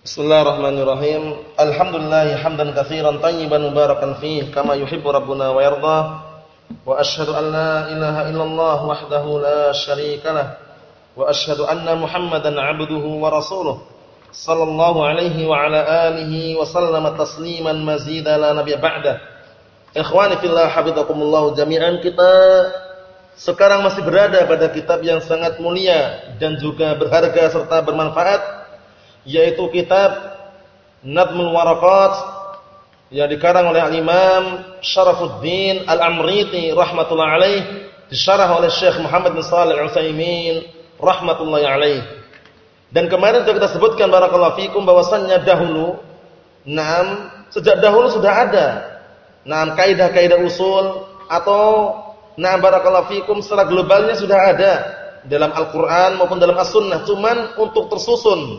Bismillahirrahmanirrahim. Alhamdulillah hamdan katsiran tayyiban mubarakan fih kama yuhibbu rabbuna wa yarda. Wa asyhadu an la ilaha illallah wahdahu la syarikalah. Wa asyhadu anna Muhammadan 'abduhu wa rasuluh. Sallallahu alaihi wa ala alihi wa sallama tasliman mazida la nabiyya ba'da. Ikhwani fillah habibakumullah jami'an kita sekarang masih berada pada kitab yang sangat mulia dan juga berharga serta bermanfaat yaitu kitab Nadmul Waraqat yang dikarang oleh Al-Imam Syarafuddin Al-Amriti rahmatullah alaih disyarah oleh Syekh Muhammad bin Shalih Al-Utsaimin rahmatullahi alaih. Dan kemarin sudah kita sebutkan barakallahu fikum bahwasannya dahulu enam sejak dahulu sudah ada enam kaidah-kaidah usul atau enam barakallahu fikum secara globalnya sudah ada dalam Al-Qur'an maupun dalam As-Sunnah cuman untuk tersusun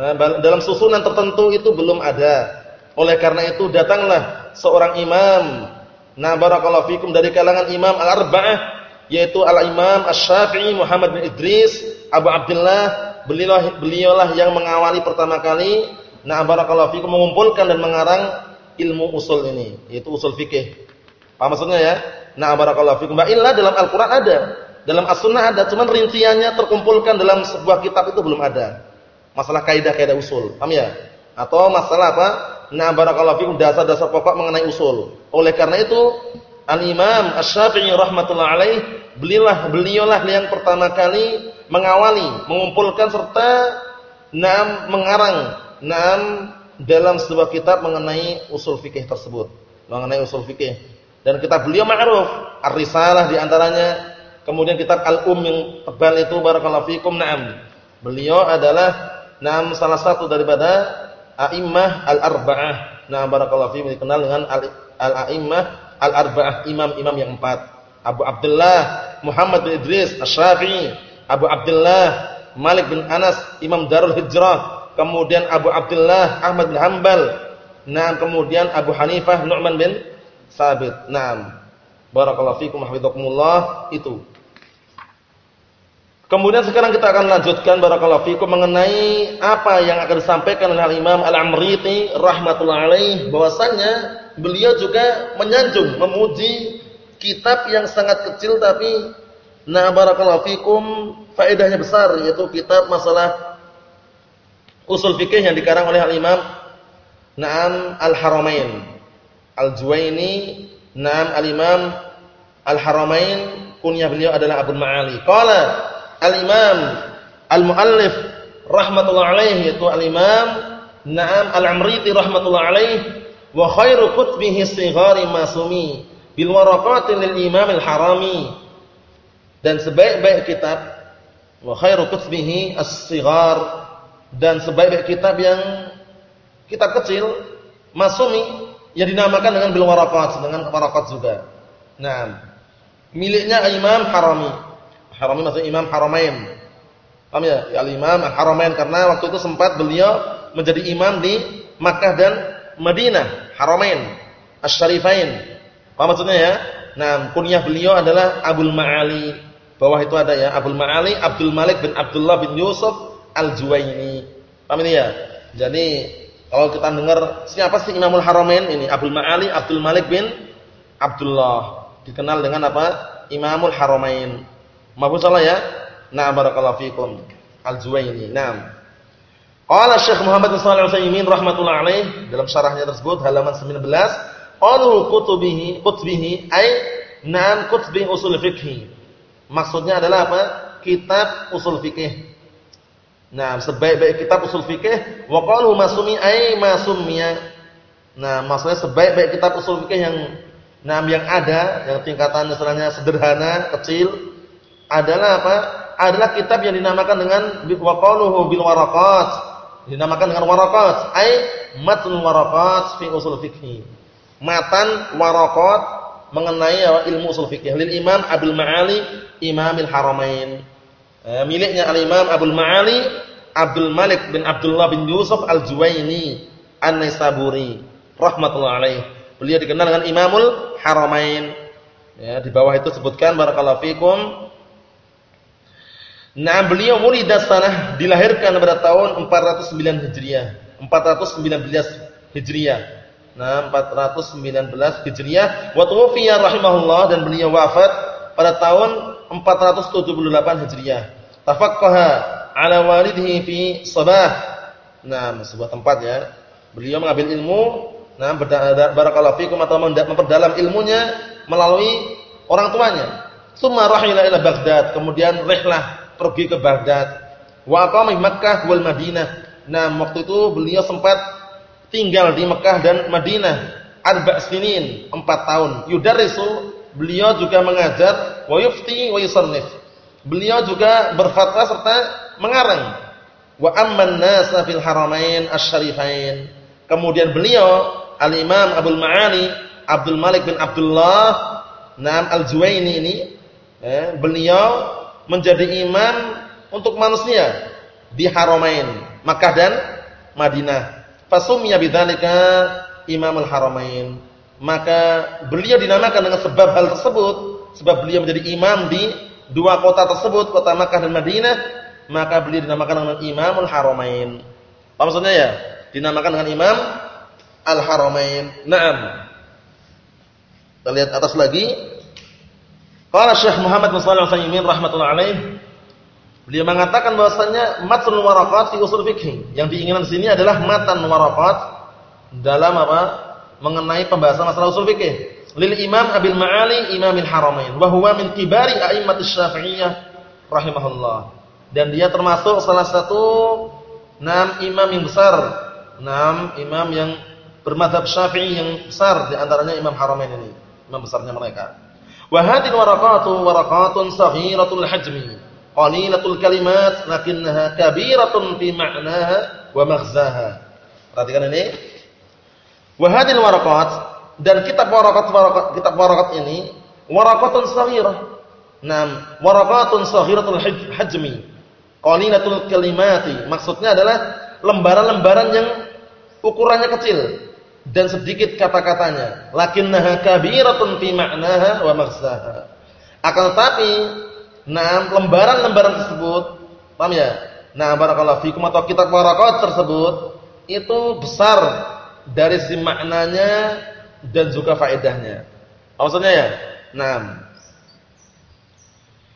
Nah, dalam susunan tertentu itu belum ada. Oleh karena itu datanglah seorang imam. Nah, barakallahu fikum dari kalangan imam al-arba'ah yaitu al-imam Asy-Syafi'i Muhammad bin Idris Abu Abdullah beliaulah beliaulah yang mengawali pertama kali nah barakallahu fikum mengumpulkan dan mengarang ilmu usul ini yaitu usul fikih. Apa maksudnya ya? Nah barakallahu fikum. Illa dalam Al-Qur'an ada, dalam As-Sunnah ada, cuman rinciannya terkumpulkan dalam sebuah kitab itu belum ada. Masalah kaidah-kaidah usul. Paham ya? Atau masalah apa? Nah, barakallahu fikum dasar-dasar pokok mengenai usul. Oleh karena itu, Al-Imam Asy-Syafi'i rahimatullah alaih, belilah beliaulah yang pertama kali mengawali, mengumpulkan serta nam mengarang nam dalam sebuah kitab mengenai usul fikih tersebut, mengenai usul fikih. Dan kitab beliau ma'ruf, Ar-Risalah di antaranya, kemudian kitab Al-Um yang tebal itu barakallahu fikum, na'am. Beliau adalah Nam salah satu daripada a'immah al-arba'ah. Nah, barakallahu fiikum dikenal dengan al-a'immah al-arba'ah, imam-imam yang empat. Abu Abdullah Muhammad bin Idris Asy-Syafi'i, Abu Abdullah Malik bin Anas, Imam Darul Hijrah, kemudian Abu Abdullah Ahmad bin Hanbal, nah kemudian Abu Hanifah Nu'man bin Sabit. Naam. Barakallahu fiikum hafizakumullah itu. Kemudian sekarang kita akan lanjutkan barakallahu fikum mengenai apa yang akan disampaikan oleh Imam Al-Amriti rahmatullah alaih. Bahwasanya beliau juga menyanjung memuji kitab yang sangat kecil tapi na barakallahu fikum faedahnya besar yaitu kitab masalah usul fikih yang dikarang oleh Al-Imam Naam Al-Haramain. Al-Juwaini Naam Al-Imam Al-Haramain kunyah beliau adalah Abu Ma'ali. Qala Al-Imam Al-Muallif rahmatullah alaihi yaitu Al-Imam Naam Al-Amriti rahmatullah alaihi wa khairu kutubihi sighari masumi bil waraqati lil Imam Al-Harami. Dan sebaik-baik kitab wa khairu kutubihi as-sighar dan sebaik-baik kitab yang kitab kecil masumi yang dinamakan dengan bil waraqat dengan waraqat juga. Nah, miliknya Imam Harami Haramain maksudnya Imam Haramain. Paham ya? Al-Imam Al-Haramain karena waktu itu sempat beliau menjadi imam di Makkah dan Madinah, Haramain, Asy-Syarifain. Paham maksudnya ya? Nah, kunyah beliau adalah Abdul Ma'ali. Bawah itu ada ya, Abdul Ma'ali, Abdul Malik bin Abdullah bin Yusuf Al-Juwaini. Paham ini ya? Jadi kalau kita dengar siapa sih Imamul Haramain ini? Abdul Ma'ali, Abdul Malik bin Abdullah. Dikenal dengan apa? Imamul Haramain. Mahfuz salah ya? Na'am barakallahu fikum. Al-Juwaini. Naam. Qala Syekh Muhammad bin Shalih Al-Utsaimin rahimatullah alaih dalam syarahnya tersebut halaman 19, qalu kutubihi kutubihi ay na'am kutubi usul fikih. Maksudnya adalah apa? Kitab usul fikih. Nah, sebaik-baik kitab usul fikih wa qalu masumi ay masummiya. Nah, maksudnya sebaik-baik kitab usul fikih yang nah yang ada, yang tingkatan misalnya sederhana, kecil, adalah apa? Adalah kitab yang dinamakan dengan waqaluhu bil waraqat. Dinamakan dengan waraqat, ai matn waraqat fi usul fikih. Matan waraqat mengenai ilmu usul fikih lil Imam Abdul Ma'ali Imamil Haramain. Eh, miliknya Al-Imam Abdul Ma'ali Abdul Malik bin Abdullah bin Yusuf Al-Juwaini An-Naisaburi rahmatullah alaih. Beliau dikenal dengan Imamul Haramain. Ya, di bawah itu sebutkan barakallahu fikum Nah beliau mulida sanah dilahirkan pada tahun 409 Hijriah. 419 Hijriah. Nah, 419 Hijriah wa tuwfiya rahimahullah dan beliau wafat pada tahun 478 Hijriah. Tafaqqaha ala walidihi fi Sabah. Nah, sebuah tempat ya. Beliau mengambil ilmu, nah barakallahu fikum atau memperdalam ilmunya melalui orang tuanya. Summa rahila ila Baghdad, kemudian rihlah pergi ke Baghdad. Wa aqama Makkah wal Madinah. Nah, waktu itu beliau sempat tinggal di Mekah dan Madinah arba' sinin, 4 tahun. Yudarrisu, beliau juga mengajar wa yufti wa yusannif. Beliau juga berfatwa serta mengarang. Wa amman nasa fil haramain asy-syarifain. Kemudian beliau Al-Imam Abdul Ma'ali Abdul Malik bin Abdullah Nam Al-Juwaini ini eh, beliau menjadi imam untuk manusia di Haramain, Makkah dan Madinah. Fasumya bidzalika Imamul Haramain. Maka beliau dinamakan dengan sebab hal tersebut, sebab beliau menjadi imam di dua kota tersebut, kota Makkah dan Madinah, maka beliau dinamakan dengan Imamul Haramain. Apa maksudnya ya? Dinamakan dengan Imam Al-Haramain. Naam. Kita lihat atas lagi. Qala Syekh Muhammad bin Shalih Al-Utsaimin rahimatullah alaih Beliau mengatakan bahwasanya matnul waraqat fi usul fikih. Yang diinginkan di sini adalah matan waraqat dalam apa? Mengenai pembahasan masalah usul fikih. Lil Imam Abil Ma'ali Imamil Haramain wa huwa min kibari a'immatis Syafi'iyah rahimahullah. Dan dia termasuk salah satu enam imam yang besar, enam imam yang bermadhab Syafi'i yang besar di antaranya Imam Haramain ini, imam besarnya mereka. Wa hadhihi waraqatu waraqatun saghiratul hajmi qalilatul kalimat lakinnaha kabiratun fi ma'naha wa maghzaha. Perhatikan ini. Wa waraqat dan kitab waraqat waraqat kitab waraqat ini waraqatun saghirah. Naam, waraqatun saghiratul hajmi. Qalilatul kalimati. Maksudnya adalah lembaran-lembaran yang ukurannya kecil dan sedikit kata-katanya. Lakinnaha kabiratun fi ma'naha wa maghzaha. Akan tetapi Nah, lembaran-lembaran tersebut, paham ya? Nah, barakallahu fikum atau kitab warakat tersebut itu besar dari si maknanya dan juga faedahnya. Maksudnya ya? Nah.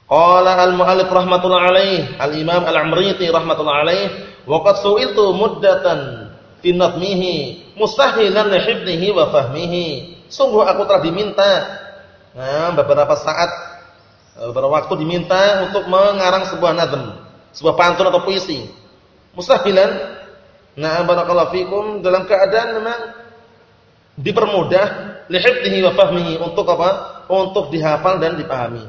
Qala al-mu'allif rahmatullah alaih, al-Imam Al-Amriti rahmatullah alaih, wa qad su'iltu muddatan fi nadmihi mustahilan li wa fahmihi. Sungguh aku telah diminta nah, beberapa saat beberapa waktu diminta untuk mengarang sebuah nazm, sebuah pantun atau puisi. Mustahilan, nah barakallahu fikum dalam keadaan memang dipermudah lihifdhihi wa fahmihi untuk apa? Untuk dihafal dan dipahami.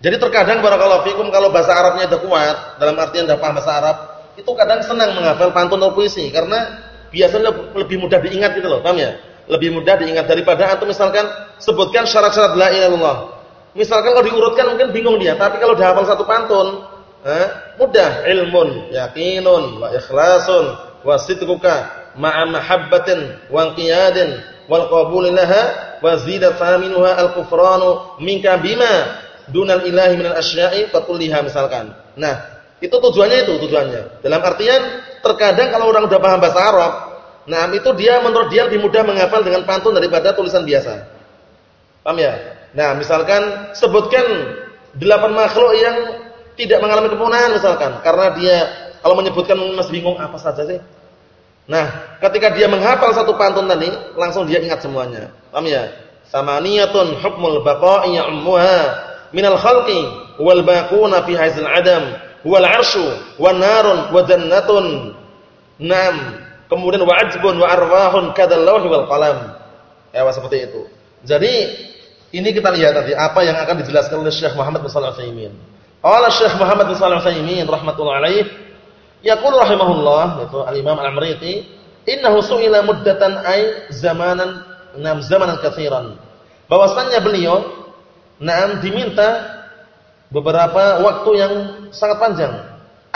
Jadi terkadang barakallahu fikum kalau bahasa Arabnya sudah kuat, dalam artian sudah paham bahasa Arab, itu kadang senang menghafal pantun atau puisi karena biasanya lebih mudah diingat gitu loh, paham ya? Lebih mudah diingat daripada antum misalkan sebutkan syarat-syarat la ilaha Misalkan kalau diurutkan mungkin bingung dia, tapi kalau dihafal satu pantun, eh, mudah. Ilmun, yakinun, wa ikhlasun, wa sidquka, ma'a mahabbatin, wa qiyadin, wal qabulilaha, wa zidat faminuha al-kufranu minka bima dunal ilahi minal asya'i fatulliha misalkan. Nah, itu tujuannya itu tujuannya. Dalam artian terkadang kalau orang udah paham bahasa Arab, nah itu dia menurut dia lebih mudah menghafal dengan pantun daripada tulisan biasa. Paham ya? Nah, misalkan sebutkan delapan makhluk yang tidak mengalami kepunaan misalkan, karena dia kalau menyebutkan masih bingung apa saja sih. Nah, ketika dia menghafal satu pantun tadi, langsung dia ingat semuanya. Paham ya? Samaniyatun hukmul baqa'i ya'muha minal khalqi wal baquna fi haizil adam wal 'arsyu wan narun wa jannatun. Naam. Kemudian wa ajbun wa arwahun kadzal lawhi wal qalam. Ya, seperti itu. Jadi ini kita lihat nanti apa yang akan dijelaskan oleh Syekh Muhammad bin Shalih Al-Utsaimin. Qala Syekh Muhammad bin Shalih Al-Utsaimin rahimatullah alaih, yaqul rahimahullah itu Al-Imam Al-Amriti, innahu su'ila muddatan ay zamanan nam zamanan katsiran. Bahwasanya beliau na'am diminta beberapa waktu yang sangat panjang.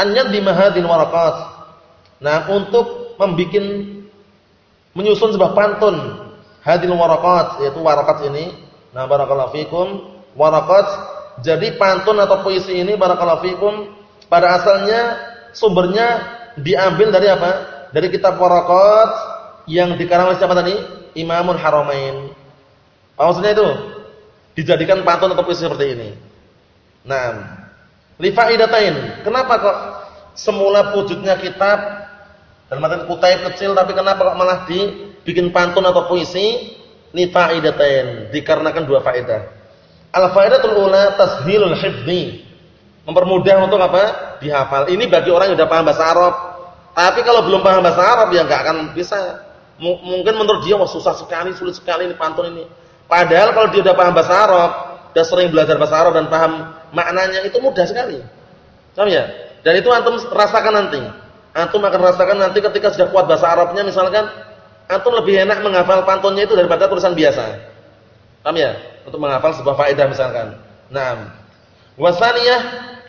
An yadhima hadhil waraqat. Nah, untuk membuat menyusun sebuah pantun hadil waraqat yaitu warakat ini Nah, barakallahu fikum, waraqat jadi pantun atau puisi ini barakallahu fikum pada asalnya sumbernya diambil dari apa? dari kitab Waraqat yang dikarang oleh siapa tadi? Imamul Haramain. Maksudnya itu? Dijadikan pantun atau puisi seperti ini. Nah, li. Kenapa kok semula wujudnya kitab dalam artian kutip kecil tapi kenapa kok malah dibikin pantun atau puisi? Li faidatain. Dikarenakan dua faedah. Al faidatul ula tashilul hifdzi. Mempermudah untuk apa? Dihafal. Ini bagi orang yang sudah paham bahasa Arab. Tapi kalau belum paham bahasa Arab ya enggak akan bisa. M mungkin menurut dia wah susah sekali, sulit sekali ini pantun ini. Padahal kalau dia sudah paham bahasa Arab, sudah sering belajar bahasa Arab dan paham maknanya itu mudah sekali. Paham ya? Dan itu antum rasakan nanti. Antum akan rasakan nanti ketika sudah kuat bahasa Arabnya misalkan antum lebih enak menghafal pantunnya itu daripada tulisan biasa. Paham ya? Untuk menghafal sebuah faedah misalkan. Naam. Wasaniyah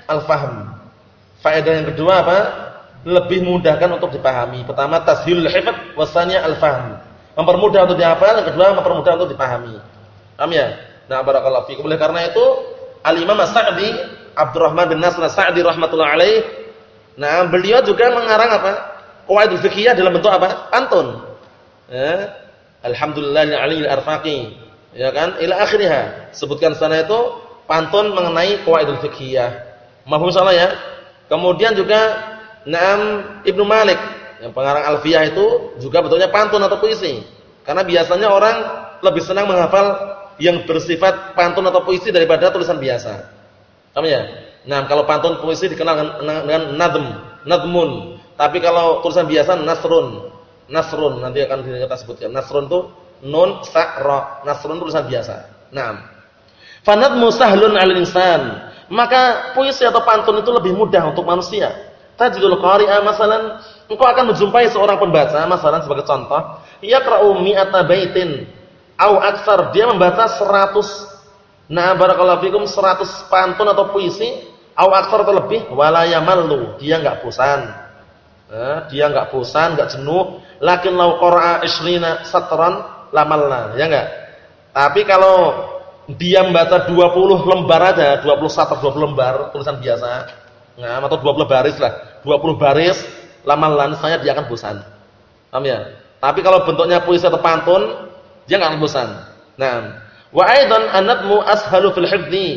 al-fahm. Faedah yang kedua apa? Lebih mudahkan untuk dipahami. Pertama tashilul hifdz, wasaniyah al-fahm. Mempermudah untuk dihafal, yang kedua mempermudah untuk dipahami. Paham ya? Nah, barakallahu fiikum. Oleh karena itu, Al-Imam As-Sa'di, Abdurrahman bin Nasr As-Sa'di rahmatullah alaih, nah, beliau juga mengarang apa? Qawaidul fiqhiyah dalam bentuk apa? Pantun. Ya. Alhamdulillah aliyil arfaqi. Ya kan? Ila akhirnya. Sebutkan sana itu pantun mengenai qawaidul fiqhiyah. Mahfum salah ya? Kemudian juga Naam Ibnu Malik yang pengarang Alfiyah itu juga betulnya pantun atau puisi. Karena biasanya orang lebih senang menghafal yang bersifat pantun atau puisi daripada tulisan biasa. Paham ya? Nah, kalau pantun puisi dikenal dengan, dengan nadm, nadmun. Tapi kalau tulisan biasa nasrun. Nasrun nanti akan kita sebutkan. Nasrun itu nun sa ra. Nasrun tulisan biasa. Naam. Fanadmu sahlun 'alal insan. Maka puisi atau pantun itu lebih mudah untuk manusia. Tajidul qari'a masalan, engkau akan menjumpai seorang pembaca masalan sebagai contoh, yaqra'u mi'ata baitin au aksar dia membaca 100 nah barakallahu fikum 100 pantun atau puisi au aksar atau lebih wala yamallu dia enggak bosan. Eh, dia enggak bosan enggak jenuh. Lakin lau qara'a isrina satran lamalna ya enggak tapi kalau dia membaca 20 lembar aja 20 satr 20 lembar tulisan biasa nah atau 20 baris lah 20 baris lamalan saya dia akan bosan. Paham ya? Tapi kalau bentuknya puisi atau pantun enggak bosan. Nah, wa aidan anatmu ashalu fil hifdzi.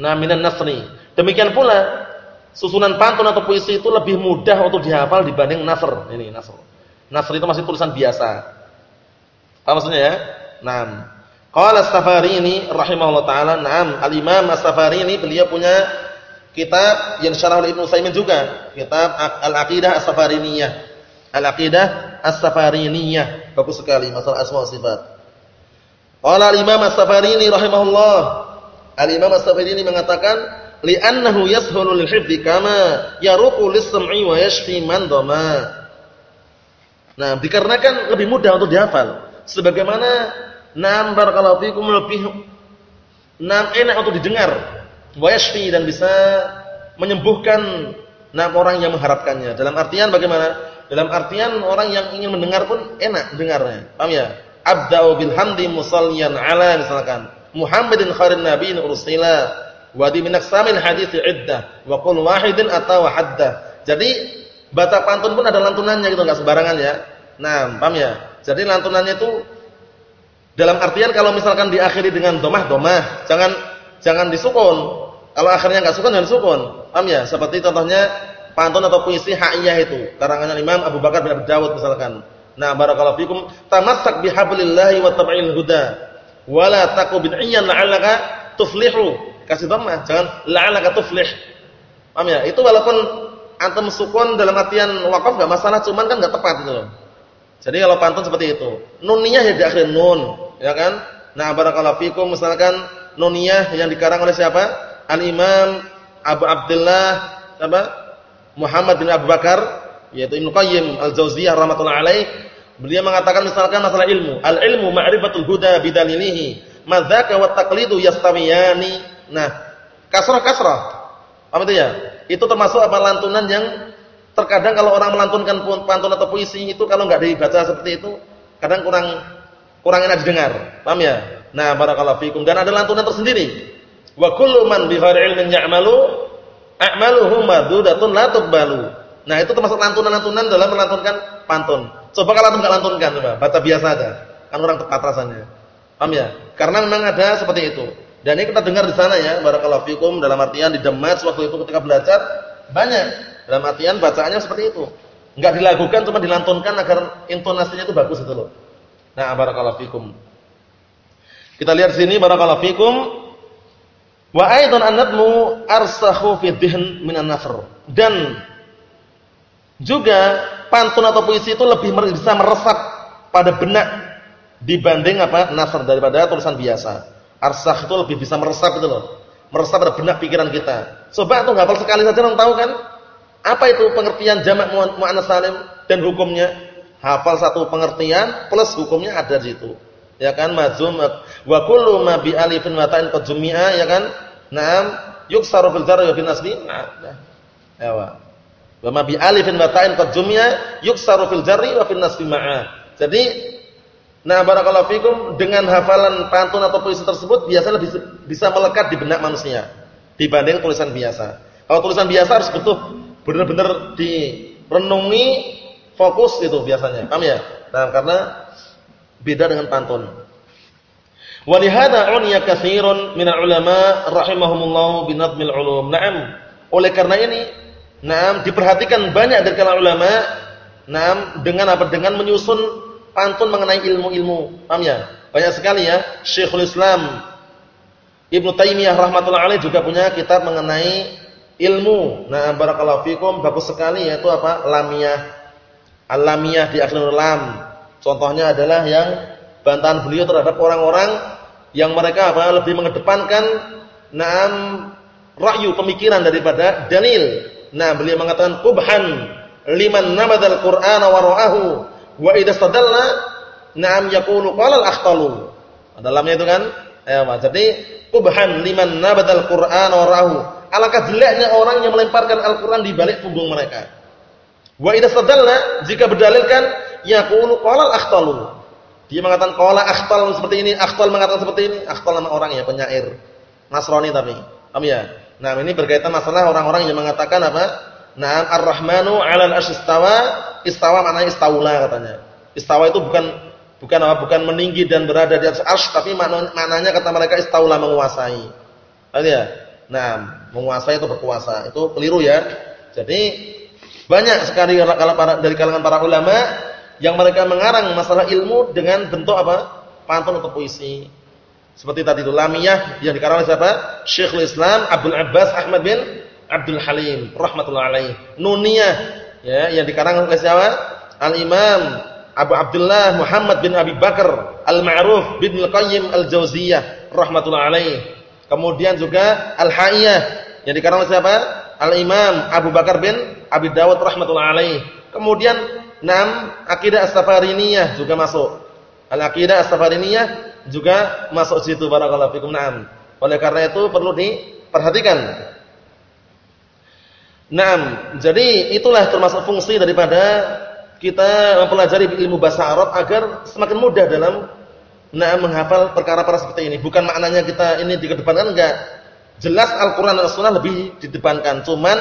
Nah, minan nasri. Demikian pula susunan pantun atau puisi itu lebih mudah untuk dihafal dibanding nasr. Ini nasr. Nasr itu masih tulisan biasa. Apa maksudnya ya? Nah, Qala As-Safarini rahimahullah taala, "Na'am, Al-Imam As-Safarini beliau punya kitab yang syarah oleh Ibnu Saimin juga, kitab Al-Aqidah As-Safariniyah. Al-Aqidah As-Safariniyah. Bagus sekali masalah asma wa sifat. Qala al-Imam As-Safarini rahimahullah. Al-Imam As-Safarini mengatakan li'annahu yashulu lil hifdzi kama yaruqu lis-sam'i wa yashfi man dhama. Nah, dikarenakan lebih mudah untuk dihafal. Sebagaimana nam barakallahu fikum lebih nam enak untuk didengar. Wa yashfi dan bisa menyembuhkan nam orang yang mengharapkannya. Dalam artian bagaimana? Dalam artian orang yang ingin mendengar pun enak dengarnya. Paham ya? Abda'u bil hamdi musalliyan ala misalkan Muhammadin khairin nabiyyin ursila wa di min aqsamil hadits iddah wa qul wahidin atau hadda. Jadi baca pantun pun ada lantunannya gitu enggak sembarangan ya. Nah, paham ya? Jadi lantunannya itu dalam artian kalau misalkan diakhiri dengan domah domah, jangan jangan disukun. Kalau akhirnya enggak sukun jangan sukun. Paham ya? Seperti contohnya pantun atau puisi haiyah itu? Karangan Imam Abu Bakar bin Abi Dawud misalkan. Nah barakallahu fikum tamassak bihablillahi wa tabi'il huda. Wala taqu bid'iyan la'allaka tuflihu. Kasih dhammah jangan la'allaka tuflih. Paham ya? Itu walaupun antum sukun dalam artian wakaf enggak masalah cuman kan enggak tepat loh. Jadi kalau pantun seperti itu. Nuniyah ya di akhir nun ya kan? Nah barakallahu fikum misalkan nuniyah yang dikarang oleh siapa? Al-imam Abu Abdullah apa Muhammad bin Abu Bakar yaitu Ibnu Qayyim Al-Jauziyah rahimatullah alaih beliau mengatakan misalkan masalah ilmu. Al-ilmu ma'rifatul huda bidalilihi madzaka wa taqlidu yastawiyani nah kasrah kasrah apa itu ya? Itu termasuk apa? Lantunan yang terkadang kalau orang melantunkan pantun atau puisi itu kalau enggak dibaca seperti itu kadang kurang kurang enak didengar. Paham ya? Nah barakallahu fikum. Dan ada lantunan tersendiri. Wa kullu man bi ghairi ilmin ya'malu a'maluhum madudatun la tuqbalu. Nah, itu termasuk lantunan-lantunan dalam melantunkan pantun. Coba kalau antum enggak lantunkan coba, baca biasa aja. Kan orang tepat rasanya. Paham ya? Karena memang ada seperti itu. Dan ini kita dengar di sana ya, barakallahu fikum dalam artian di Demat waktu itu ketika belajar banyak dalam artian bacaannya seperti itu. Enggak dilakukan cuma dilantunkan agar intonasinya itu bagus itu loh. Nah, barakallahu fikum. Kita lihat sini barakallahu fikum. Wa aidan annadmu arsahu fi dhihn minan nasr. Dan juga pantun atau puisi itu lebih bisa meresap pada benak dibanding apa? nasr daripada tulisan biasa. Arsah itu lebih bisa meresap itu loh. Meresap pada benak pikiran kita. Coba tuh hafal sekali saja orang tahu kan? Apa itu pengertian jamak muannas salim dan hukumnya? Hafal satu pengertian plus hukumnya ada di situ ya kan mazum wa kullu ma bi alifin wa ta'in qad ya kan na'am yuksaru fil jarri wa fil nasbi. Nah ya wa ma bi alifin wa ta'in qad jumi'a yuksaru fil jarri wa fil nasbi ma'a. Jadi nah barakallahu fikum dengan hafalan pantun atau puisi tersebut biasanya lebih bisa melekat di benak manusia dibanding tulisan biasa. Kalau tulisan biasa harus betul benar-benar direnungi fokus itu biasanya. Paham ya? Nah karena Beda dengan pantun. Walihada uniya katsirun min ulama rahimahumullah binadmil ulum. Naam. Oleh karena ini, naam diperhatikan banyak dari kalangan ulama, naam dengan apa? Dengan menyusun pantun mengenai ilmu-ilmu. Paham ya? Banyak sekali ya. Syekhul Islam Ibnu Taimiyah rahmatullah alaih juga punya kitab mengenai ilmu. Nah, barakallahu fikum bagus sekali yaitu apa? Lamiyah. Al-lamiyah di akhir lam. Contohnya adalah yang bantahan beliau terhadap orang-orang yang mereka apa lebih mengedepankan naam rakyu pemikiran daripada dalil. Nah, beliau mengatakan kubhan liman nabadal Qur'ana wa ra'ahu wa idza stadalla na'am yaqulu qala al-akhtalu. Dalamnya itu kan ya, jadi kubhan liman nabadal Qur'ana wa ra'ahu. Alangkah jeleknya orang yang melemparkan Al-Qur'an di balik punggung mereka. Wa idza stadalla jika berdalilkan yaqulu qala al-akhtalu. Dia mengatakan qala akhtal seperti ini, akhtal mengatakan seperti ini. Akhtal nama orang ya, penyair. Nasrani tapi. Paham ya? Nah, ini berkaitan masalah orang-orang yang mengatakan apa? Naam ar-Rahmanu 'alal arsy istawa. Maknanya istaula katanya. Istawa itu bukan bukan apa? Bukan meninggi dan berada di atas arsy, tapi maknanya kata mereka istaula menguasai. Paham ya? Nah, menguasai itu berkuasa. Itu keliru ya. Jadi banyak sekali kalau dari kalangan para ulama yang mereka mengarang masalah ilmu dengan bentuk apa? pantun atau puisi. Seperti tadi itu lamiyah yang dikarang oleh siapa? Syekhul Islam Abdul Abbas Ahmad bin Abdul Halim rahimatullah alaih. Nuniyah ya yang dikarang oleh siapa? Al-Imam Abu Abdullah Muhammad bin Abi Bakar Al-Ma'ruf bin Al-Qayyim Al-Jauziyah rahimatullah alaih. Kemudian juga Al-Haiyah yang dikarang oleh siapa? Al-Imam Abu Bakar bin Abi Dawud rahimatullah alaih. Kemudian Nam, akidah as-safariniyah juga masuk. Al-aqidah as-safariniyah juga masuk situ barakallahu fikum. Naam. Oleh karena itu perlu diperhatikan. Naam, jadi itulah termasuk fungsi daripada kita mempelajari ilmu bahasa Arab agar semakin mudah dalam naam menghafal perkara-perkara seperti ini. Bukan maknanya kita ini dikedepankan enggak. Jelas Al-Qur'an dan As-Sunnah lebih didepankan. Cuman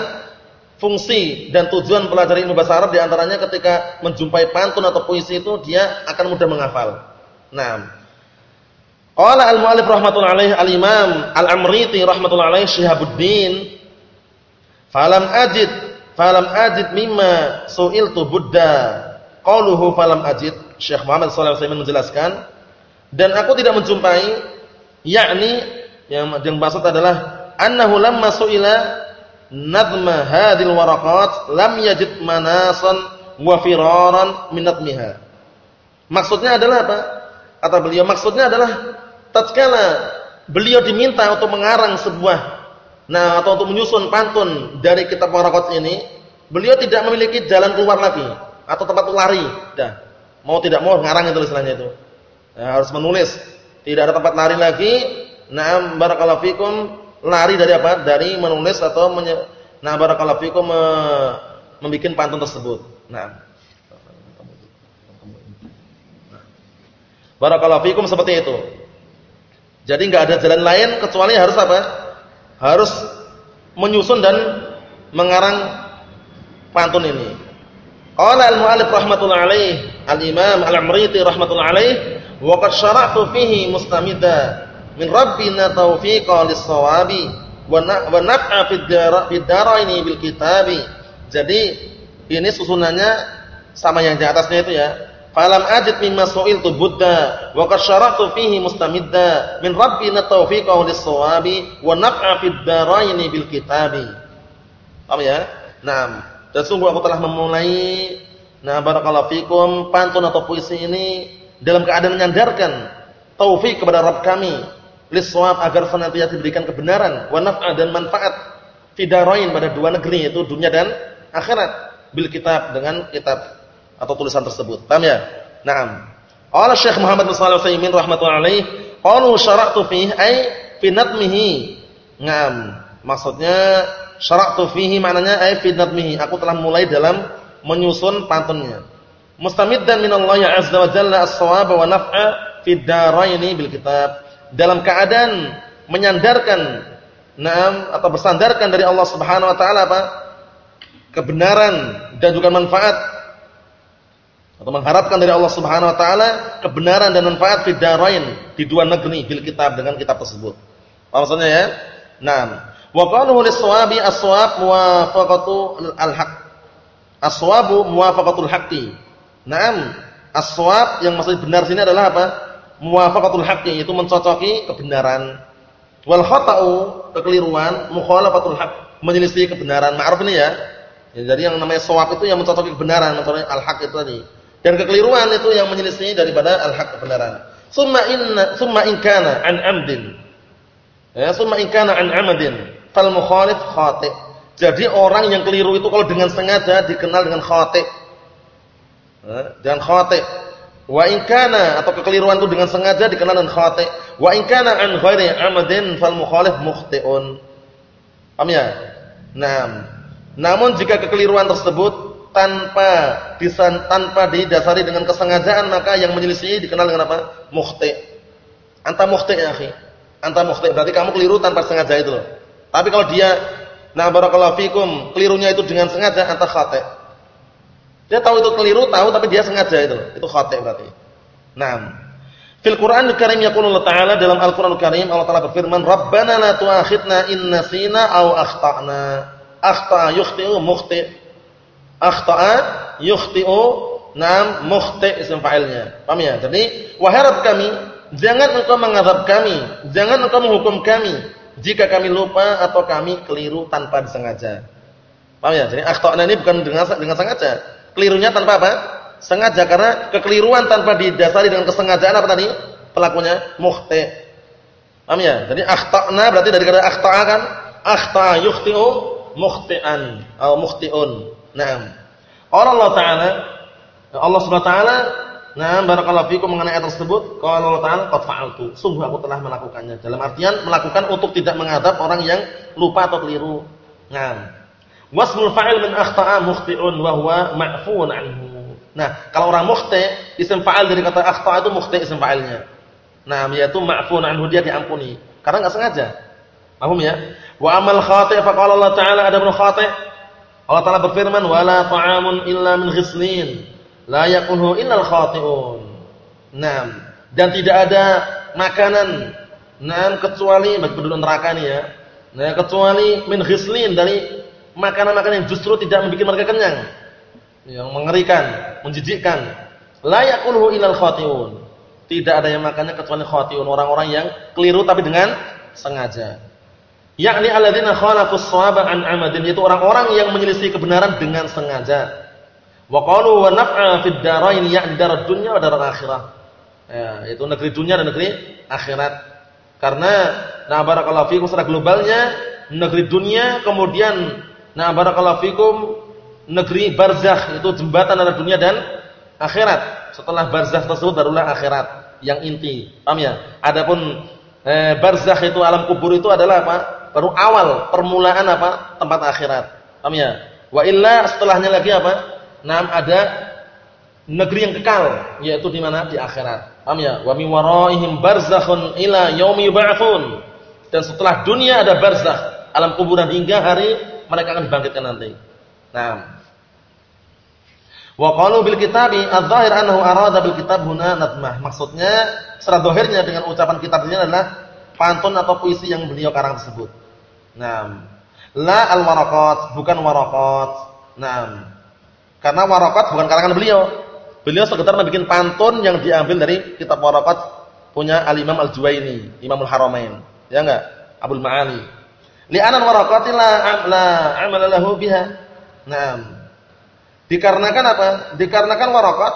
fungsi dan tujuan pelajari ilmu bahasa Arab di antaranya ketika menjumpai pantun atau puisi itu dia akan mudah menghafal. Nah, Qala al-mu'allif rahmatullah alaih al-imam al-amriti rahmatullah alaih syihabuddin falam ajid falam ajid mimma su'iltu buddha qaluhu falam ajid. Syekh Muhammad sallallahu alaihi wasallam menjelaskan dan aku tidak menjumpai yakni yang yang maksud adalah annahu lamma su'ila nadma hadil waraqat lam yajid manasan wa firaran min nadmiha. Maksudnya adalah apa? Kata beliau maksudnya adalah tatkala beliau diminta untuk mengarang sebuah nah atau untuk menyusun pantun dari kitab waraqat ini, beliau tidak memiliki jalan keluar lagi atau tempat lari. Dah. Mau tidak mau ngarang itu istilahnya itu. Nah, harus menulis. Tidak ada tempat lari lagi. Naam barakallahu fikum lari dari apa? Dari menulis atau menye nah barakallahu fikum me membikin pantun tersebut. Nah. Barakallahu fikum seperti itu. Jadi enggak ada jalan lain kecuali harus apa? Harus menyusun dan mengarang pantun ini. Qala al-mu'allif rahmatullah alaih, al-Imam Al-Amriti rahmatullah alaih, wa qad syara'tu fihi mustamida min rabbina taufiqa lis-shawabi wa naf'a fid daraini bil kitabi. Jadi ini susunannya sama yang di atasnya itu ya. Falam ajid mimma su'iltu Buddha wa qad syara'tu fihi mustamidda min rabbina taufiqa lis-shawabi wa naf'a fid daraini bil kitabi. Paham ya? Naam. Dan sungguh aku telah memulai nah barakallahu fikum pantun atau puisi ini dalam keadaan menyandarkan taufik kepada Rabb kami liswab agar senantiasa diberikan kebenaran wa naf'a dan manfaat fidarain pada dua negeri yaitu dunia dan akhirat bil kitab dengan kitab atau tulisan tersebut. Paham ya? Naam. Qala Syekh Muhammad bin Shalih Al-Utsaimin rahimatullah alaih, qalu syara'tu fihi ay fi nadmihi. Naam. Maksudnya syara'tu fihi maknanya ay fi nadmihi. Aku telah mulai dalam menyusun pantunnya. Mustamiddan min Allah azza wa jalla as-shawab wa naf'a fi daraini bil kitab. Dalam keadaan menyandarkan naam atau bersandarkan dari Allah Subhanahu wa taala apa? kebenaran dan juga manfaat atau mengharapkan dari Allah Subhanahu wa taala kebenaran dan manfaat di darain di dua negeri bil kitab dengan kitab tersebut. Maksudnya ya? Naam. Wa qaluhu lis-shawabi as-shawab muwafaqatu al-haq. As-shawabu muwafaqatul haqqi. Naam. As-shawab yang maksud benar sini adalah apa? Muwafaqatul haqqi itu mencocoki kebenaran. Wal khata'u kekeliruan mukhalafatul haqq menyelisih kebenaran. Ma'ruf ini ya. ya. Jadi yang namanya shawab itu yang mencocoki kebenaran, mencocoki al-haq itu tadi. Dan kekeliruan itu yang menyelisih daripada al-haq kebenaran. Summa inna summa in kana an amdin. Ya, summa in kana an amadin fal mukhalif khati'. Jadi orang yang keliru itu kalau dengan sengaja dikenal dengan khati'. Ya, dengan khati'. Wa in kana atau kekeliruan itu dengan sengaja dikenal dengan khati'. Wa in kana an ghairi amadin fal mukhalif mukhti'un. Paham ya? Namun jika kekeliruan tersebut tanpa disan, tanpa didasari dengan kesengajaan maka yang menyelisih dikenal dengan apa? Mukhti. Anta mukhti ya, akhi. Anta mukhti berarti kamu keliru tanpa sengaja itu loh. Tapi kalau dia nah barakallahu fikum, kelirunya itu dengan sengaja anta khati. Dia tahu itu keliru, tahu tapi dia sengaja itu. Itu khati berarti. Naam. Fil Qur'an Al-Karim yaqulu Allah Ta'ala dalam Al-Qur'an Al-Karim Allah Ta'ala berfirman, "Rabbana la tu'akhidna in nasina aw akhtana." Akhta yukhti'u mukhti' akhta'a yukhti'u nam mukhti' isim fa'ilnya. Paham ya? Jadi wahai kami, jangan engkau mengadab kami, jangan engkau menghukum kami jika kami lupa atau kami keliru tanpa disengaja. Paham ya? Jadi akhta'na ini bukan dengan dengan sengaja. Kelirunya tanpa apa? Sengaja karena kekeliruan tanpa didasari dengan kesengajaan apa tadi? Pelakunya mukhti'. Paham ya? Jadi akhta'na berarti dari kata akhta'a kan? Akhta'a yukhti'u mukhti'an atau mukhti'un. Naam. Allah Ta'ala Allah Subhanahu taala Nah, barakallahu fikum mengenai ayat tersebut, qala Allah Ta'ala qad fa'altu. Sungguh aku telah melakukannya. Dalam artian melakukan untuk tidak mengadab orang yang lupa atau keliru. Nah, wasmul fa'il min akhta'a mukhti'un wa huwa ma'fuun anhu. Nah, kalau orang mukhti, isim fa'il dari kata akhta'a itu mukhti isim fa'ilnya. Nah, yaitu ma'fuun anhu dia diampuni karena enggak sengaja. Paham ya? Wa amal khati' fa qala Allah Ta'ala ada khati' Allah Taala berfirman, "Wala ta'amun illa min ghislin, la yakuluhu illal khati'un." Naam. Dan tidak ada makanan naam kecuali bagi penduduk neraka ini ya. Nah, kecuali min ghislin dari makanan-makanan yang justru tidak membuat mereka kenyang. Yang mengerikan, menjijikkan. La yakuluhu illal khati'un. Tidak ada yang makannya kecuali khati'un, orang-orang yang keliru tapi dengan sengaja yakni alladzina khalafus shawaba an amadin itu orang-orang yang menyelisih kebenaran dengan sengaja wa qalu wa naf'a fid darain yakni darad dunya wa akhirah ya itu negeri dunia dan negeri akhirat karena nah barakallahu secara globalnya negeri dunia kemudian nah barakallahu fikum negeri barzakh itu jembatan antara dunia dan akhirat setelah barzakh tersebut barulah akhirat yang inti paham ya adapun eh, barzakh itu alam kubur itu adalah apa baru awal permulaan apa? tempat akhirat. Paham ya? Wa illa setelahnya lagi apa? Nam ada negeri yang kekal yaitu di mana? Di akhirat. Paham ya? Wa min waraihim barzakhun ila yaumi yub'atsun. Dan setelah dunia ada barzakh, alam kuburan hingga hari mereka akan dibangkitkan nanti. Nah, Wa qalu bil kitabi annahu arada bil kitab huna nadmah. Maksudnya secara zahirnya dengan ucapan kitab ini adalah pantun atau puisi yang beliau karang tersebut. Naam. La al-waraqat, bukan waraqat. Naam. Karena waraqat bukan karangan beliau. Beliau sekedar membuat pantun yang diambil dari kitab waraqat punya Al-Imam Al-Juwaini, Imamul Haramain. Ya enggak? Abdul Ma'ali. Li'anan waraqatin la la amala lahu biha. Naam. Dikarenakan apa? Dikarenakan warakat.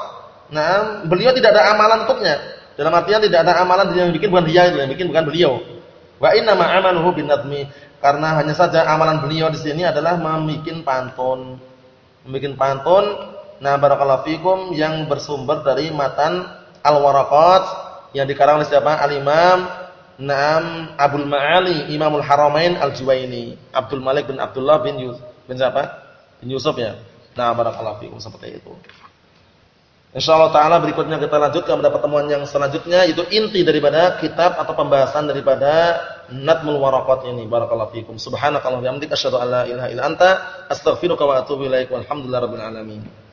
Nah, beliau tidak ada amalan untuknya. Dalam artian tidak ada amalan yang bikin bukan dia itu, yang bikin bukan beliau. Wa inna ma amaluhu binadmi. Karena hanya saja amalan beliau di sini adalah membuat pantun. Membuat pantun nah barakallahu fikum yang bersumber dari matan Al-Waraqat yang dikarang oleh siapa? Al-Imam Naam Abdul Ma'ali Imamul Haramain Al-Juwaini. Abdul Malik bin Abdullah bin Yusuf. Bin siapa? Bin Yusuf ya. Nah, barakallahu fikum seperti itu. Insyaallah taala berikutnya kita lanjutkan pada pertemuan yang selanjutnya itu inti daripada kitab atau pembahasan daripada Nadmul Waraqat ini. Barakallahu fikum. Subhanakallahumma wa bihamdika asyhadu an la ilaha illa anta astaghfiruka wa atubu ilaik. Walhamdulillahirabbil alamin.